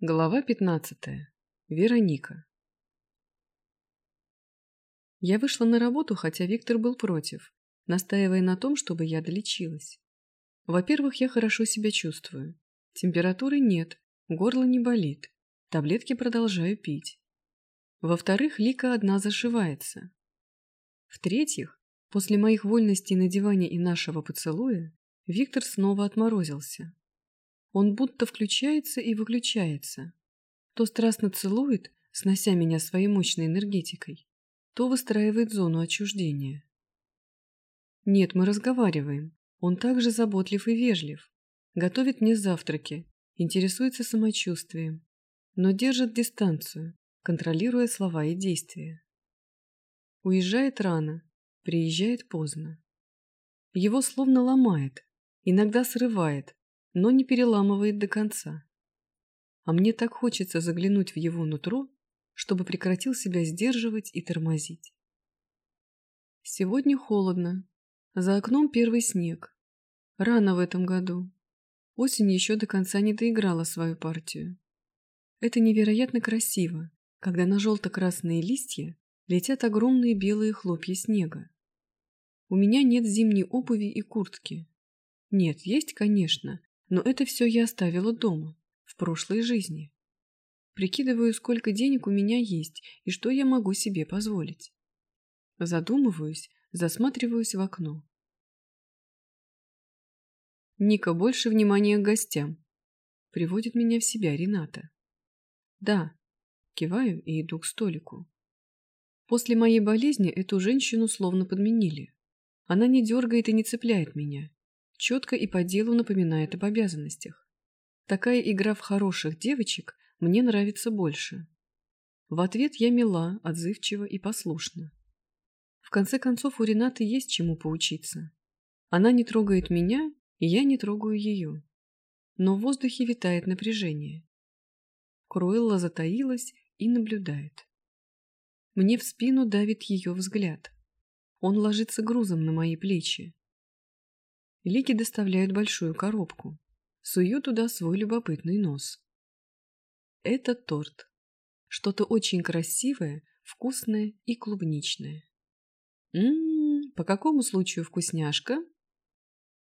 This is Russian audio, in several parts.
Глава 15. Вероника. Я вышла на работу, хотя Виктор был против, настаивая на том, чтобы я долечилась. Во-первых, я хорошо себя чувствую. Температуры нет, горло не болит, таблетки продолжаю пить. Во-вторых, Лика одна зашивается. В-третьих, после моих вольностей на диване и нашего поцелуя, Виктор снова отморозился. Он будто включается и выключается. То страстно целует, снося меня своей мощной энергетикой, то выстраивает зону отчуждения. Нет, мы разговариваем. Он также заботлив и вежлив. Готовит мне завтраки, интересуется самочувствием, но держит дистанцию, контролируя слова и действия. Уезжает рано, приезжает поздно. Его словно ломает, иногда срывает, но не переламывает до конца. А мне так хочется заглянуть в его нутро, чтобы прекратил себя сдерживать и тормозить. Сегодня холодно. За окном первый снег. Рано в этом году. Осень еще до конца не доиграла свою партию. Это невероятно красиво, когда на желто-красные листья летят огромные белые хлопья снега. У меня нет зимней обуви и куртки. Нет, есть, конечно, но это все я оставила дома, в прошлой жизни. Прикидываю, сколько денег у меня есть и что я могу себе позволить. Задумываюсь, засматриваюсь в окно. Ника, больше внимания к гостям. Приводит меня в себя Рената. Да, киваю и иду к столику. После моей болезни эту женщину словно подменили. Она не дергает и не цепляет меня четко и по делу напоминает об обязанностях. Такая игра в хороших девочек мне нравится больше. В ответ я мила, отзывчива и послушна. В конце концов, у Ренаты есть чему поучиться. Она не трогает меня, и я не трогаю ее. Но в воздухе витает напряжение. Круэлла затаилась и наблюдает. Мне в спину давит ее взгляд. Он ложится грузом на мои плечи. Лики доставляют большую коробку. Сую туда свой любопытный нос. Это торт. Что-то очень красивое, вкусное и клубничное. Ммм, по какому случаю вкусняшка?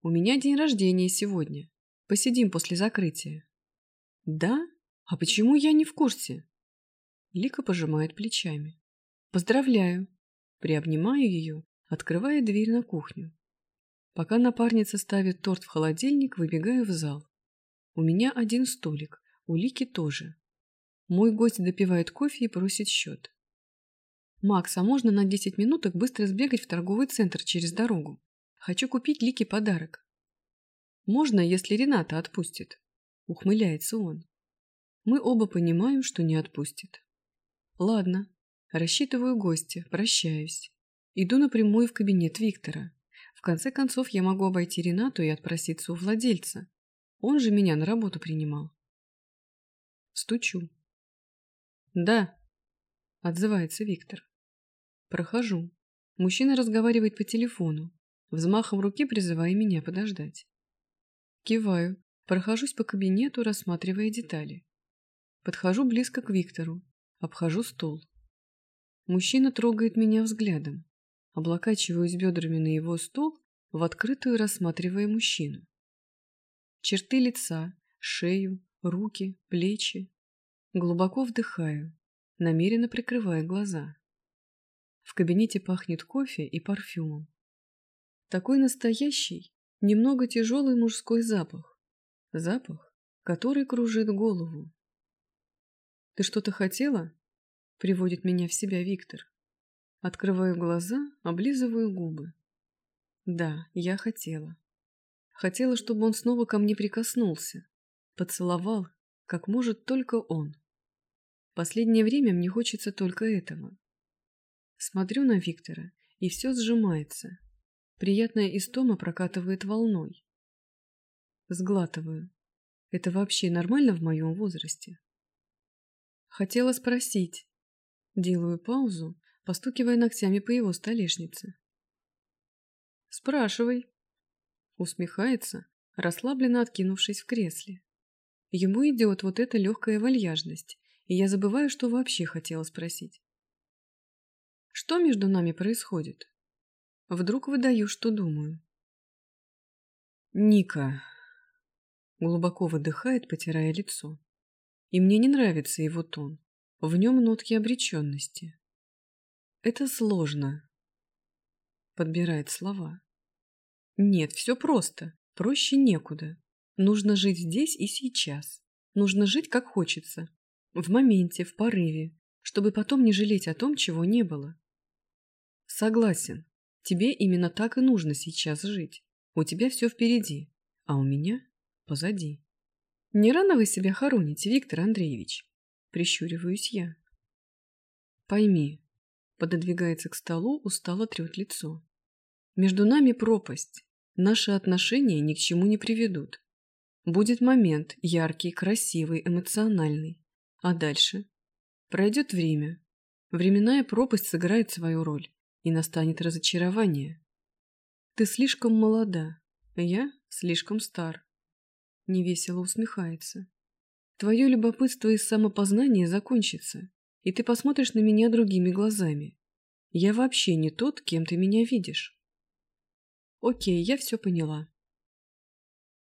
У меня день рождения сегодня. Посидим после закрытия. Да? А почему я не в курсе? Лика пожимает плечами. Поздравляю. Приобнимаю ее, открывая дверь на кухню. Пока напарница ставит торт в холодильник, выбегаю в зал. У меня один столик, у Лики тоже. Мой гость допивает кофе и просит счет. «Макс, а можно на 10 минуток быстро сбегать в торговый центр через дорогу? Хочу купить Лике подарок». «Можно, если Рената отпустит», — ухмыляется он. Мы оба понимаем, что не отпустит. Ладно, рассчитываю гостя, прощаюсь. Иду напрямую в кабинет Виктора. В конце концов, я могу обойти Ренату и отпроситься у владельца. Он же меня на работу принимал. Стучу. «Да», — отзывается Виктор. Прохожу. Мужчина разговаривает по телефону, взмахом руки призывая меня подождать. Киваю, прохожусь по кабинету, рассматривая детали. Подхожу близко к Виктору, обхожу стол. Мужчина трогает меня взглядом облокачиваюсь бедрами на его стол, в открытую рассматривая мужчину. Черты лица, шею, руки, плечи. Глубоко вдыхаю, намеренно прикрывая глаза. В кабинете пахнет кофе и парфюмом. Такой настоящий, немного тяжелый мужской запах. Запах, который кружит голову. «Ты что-то хотела?» — приводит меня в себя Виктор. Открываю глаза, облизываю губы. Да, я хотела. Хотела, чтобы он снова ко мне прикоснулся. Поцеловал, как может только он. Последнее время мне хочется только этого. Смотрю на Виктора, и все сжимается. Приятная истома прокатывает волной. Сглатываю. Это вообще нормально в моем возрасте? Хотела спросить. Делаю паузу, постукивая ногтями по его столешнице. «Спрашивай», — усмехается, расслабленно откинувшись в кресле. Ему идет вот эта легкая вальяжность, и я забываю, что вообще хотела спросить. Что между нами происходит? Вдруг выдаю, что думаю. Ника глубоко выдыхает, потирая лицо. И мне не нравится его тон. В нем нотки обреченности. Это сложно. Подбирает слова. Нет, все просто. Проще некуда. Нужно жить здесь и сейчас. Нужно жить как хочется. В моменте, в порыве, чтобы потом не жалеть о том, чего не было. Согласен. Тебе именно так и нужно сейчас жить. У тебя все впереди, а у меня позади. Не рано вы себя хороните, Виктор Андреевич? Прищуриваюсь я. Пойми, пододвигается к столу, устало трет лицо. Между нами пропасть. Наши отношения ни к чему не приведут. Будет момент, яркий, красивый, эмоциональный. А дальше? Пройдет время. Временная пропасть сыграет свою роль, и настанет разочарование. Ты слишком молода, я слишком стар. Невесело усмехается. Твое любопытство и самопознание закончится, и ты посмотришь на меня другими глазами. Я вообще не тот, кем ты меня видишь. Окей, я все поняла.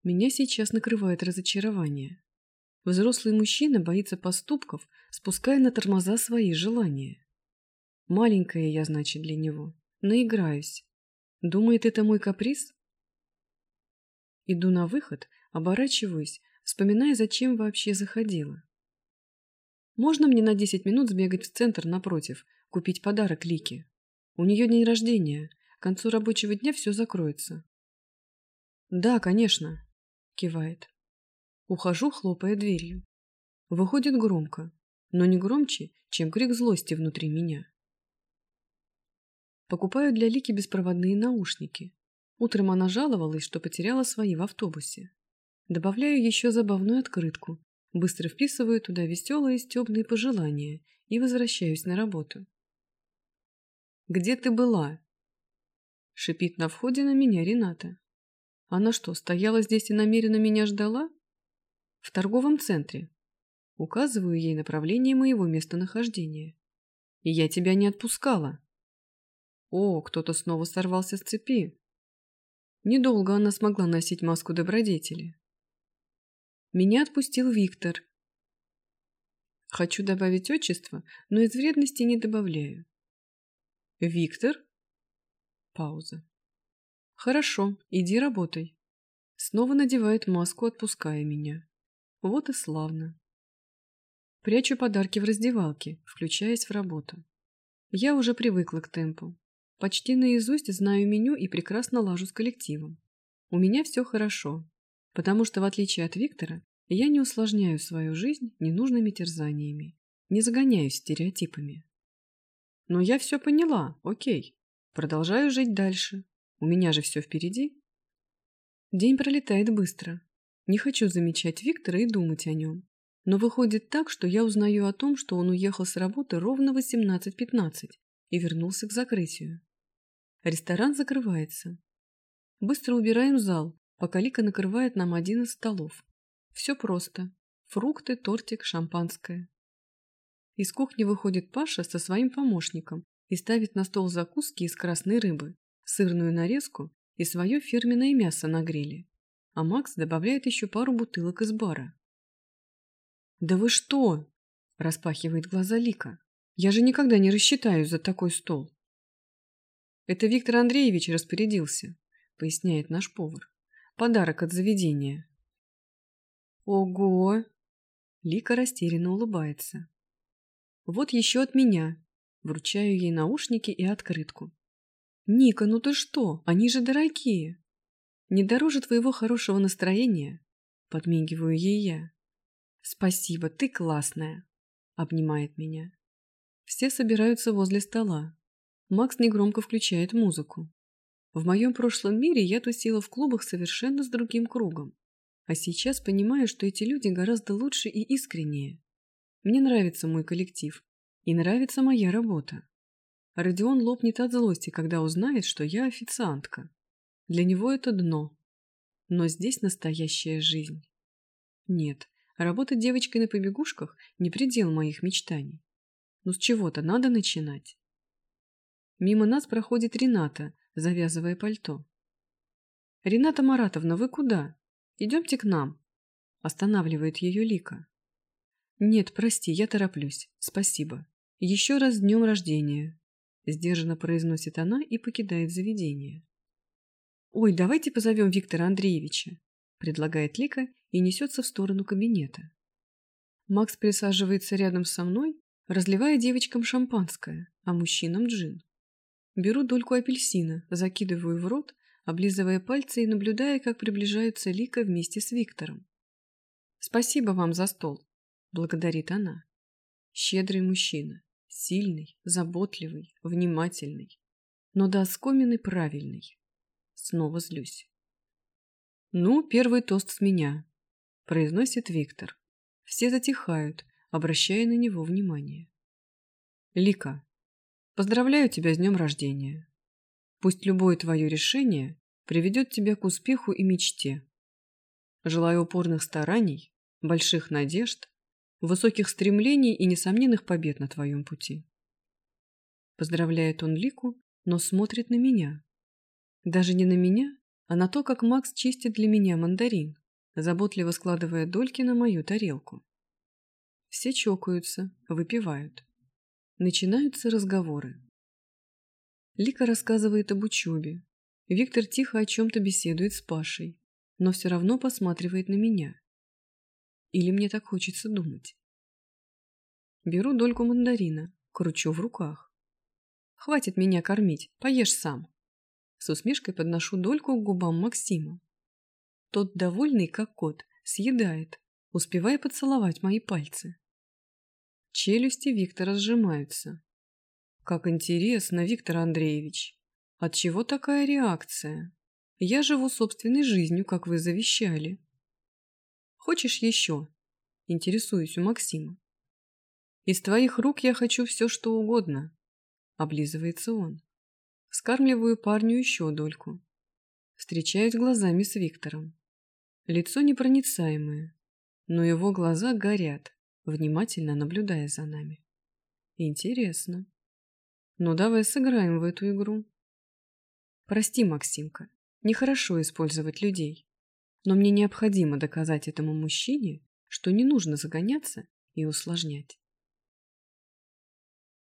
Меня сейчас накрывает разочарование. Взрослый мужчина боится поступков, спуская на тормоза свои желания. Маленькая я, значит, для него. Наиграюсь. Думает, это мой каприз? Иду на выход, оборачиваюсь, вспоминая, зачем вообще заходила. Можно мне на 10 минут сбегать в центр напротив, купить подарок Лике? У нее день рождения, к концу рабочего дня все закроется. Да, конечно, кивает. Ухожу, хлопая дверью. Выходит громко, но не громче, чем крик злости внутри меня. Покупаю для Лики беспроводные наушники. Утром она жаловалась, что потеряла свои в автобусе. Добавляю еще забавную открытку, быстро вписываю туда веселые стебные пожелания и возвращаюсь на работу. «Где ты была?» Шипит на входе на меня Рената. Она что, стояла здесь и намеренно меня ждала? В торговом центре. Указываю ей направление моего местонахождения. И я тебя не отпускала. О, кто-то снова сорвался с цепи. Недолго она смогла носить маску добродетели. Меня отпустил Виктор. Хочу добавить отчество, но из вредности не добавляю. Виктор? Пауза. Хорошо, иди работай. Снова надевает маску, отпуская меня. Вот и славно. Прячу подарки в раздевалке, включаясь в работу. Я уже привыкла к темпу. Почти наизусть знаю меню и прекрасно лажу с коллективом. У меня все хорошо, потому что, в отличие от Виктора, я не усложняю свою жизнь ненужными терзаниями, не загоняюсь стереотипами. Но я все поняла, окей. Продолжаю жить дальше. У меня же все впереди. День пролетает быстро. Не хочу замечать Виктора и думать о нем. Но выходит так, что я узнаю о том, что он уехал с работы ровно в 18.15 и вернулся к закрытию. Ресторан закрывается. Быстро убираем зал, пока Лика накрывает нам один из столов. Все просто. Фрукты, тортик, шампанское. Из кухни выходит Паша со своим помощником и ставит на стол закуски из красной рыбы, сырную нарезку и свое фирменное мясо на гриле. А Макс добавляет еще пару бутылок из бара. «Да вы что?» – распахивает глаза Лика. «Я же никогда не рассчитаюсь за такой стол». Это Виктор Андреевич распорядился, поясняет наш повар. Подарок от заведения. Ого! Лика растерянно улыбается. Вот еще от меня. Вручаю ей наушники и открытку. Ника, ну ты что? Они же дорогие. Не дороже твоего хорошего настроения. Подмигиваю ей я. Спасибо, ты классная. Обнимает меня. Все собираются возле стола. Макс негромко включает музыку. В моем прошлом мире я тусила в клубах совершенно с другим кругом. А сейчас понимаю, что эти люди гораздо лучше и искреннее. Мне нравится мой коллектив. И нравится моя работа. Родион лопнет от злости, когда узнает, что я официантка. Для него это дно. Но здесь настоящая жизнь. Нет, Работать девочкой на побегушках – не предел моих мечтаний. Но с чего-то надо начинать. Мимо нас проходит Рената, завязывая пальто. «Рената Маратовна, вы куда? Идемте к нам!» Останавливает ее Лика. «Нет, прости, я тороплюсь. Спасибо. Еще раз с днем рождения!» Сдержанно произносит она и покидает заведение. «Ой, давайте позовем Виктора Андреевича», предлагает Лика и несется в сторону кабинета. Макс присаживается рядом со мной, разливая девочкам шампанское, а мужчинам джин. Беру дольку апельсина, закидываю в рот, облизывая пальцы и наблюдая, как приближаются Лика вместе с Виктором. «Спасибо вам за стол», — благодарит она. Щедрый мужчина, сильный, заботливый, внимательный, но до оскомины правильный. Снова злюсь. «Ну, первый тост с меня», — произносит Виктор. Все затихают, обращая на него внимание. «Лика, Поздравляю тебя с днем рождения. Пусть любое твое решение приведет тебя к успеху и мечте. Желаю упорных стараний, больших надежд, высоких стремлений и несомненных побед на твоем пути. Поздравляет он Лику, но смотрит на меня. Даже не на меня, а на то, как Макс чистит для меня мандарин, заботливо складывая дольки на мою тарелку. Все чокаются, выпивают. Начинаются разговоры. Лика рассказывает об учебе. Виктор тихо о чем-то беседует с Пашей, но все равно посматривает на меня. Или мне так хочется думать. Беру дольку мандарина, кручу в руках. Хватит меня кормить, поешь сам. С усмешкой подношу дольку к губам Максима. Тот, довольный как кот, съедает, успевая поцеловать мои пальцы. Челюсти Виктора сжимаются. Как интересно, Виктор Андреевич. От чего такая реакция? Я живу собственной жизнью, как вы завещали. Хочешь еще? Интересуюсь у Максима. Из твоих рук я хочу все, что угодно. Облизывается он. Скармливаю парню еще дольку. Встречаюсь глазами с Виктором. Лицо непроницаемое, но его глаза горят внимательно наблюдая за нами. Интересно. Ну, давай сыграем в эту игру. Прости, Максимка, нехорошо использовать людей. Но мне необходимо доказать этому мужчине, что не нужно загоняться и усложнять.